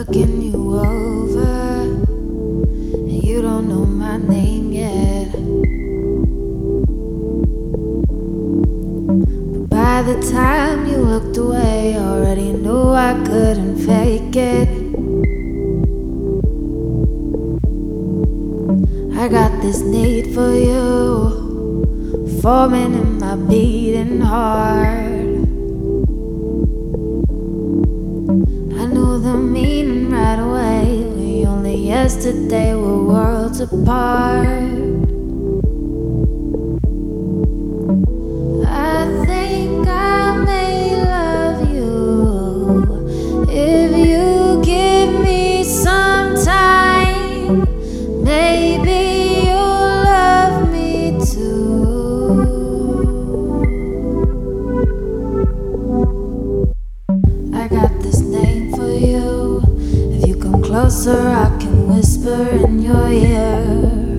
looking you over, and you don't know my name yet. But by the time you looked away, already knew I couldn't fake it. I got this need for you, forming in my beating heart. Yesterday were worlds apart. I think I may love you if you give me some time. Maybe you'll love me too. I got this name for you. If you come closer, I can whisper in your ear.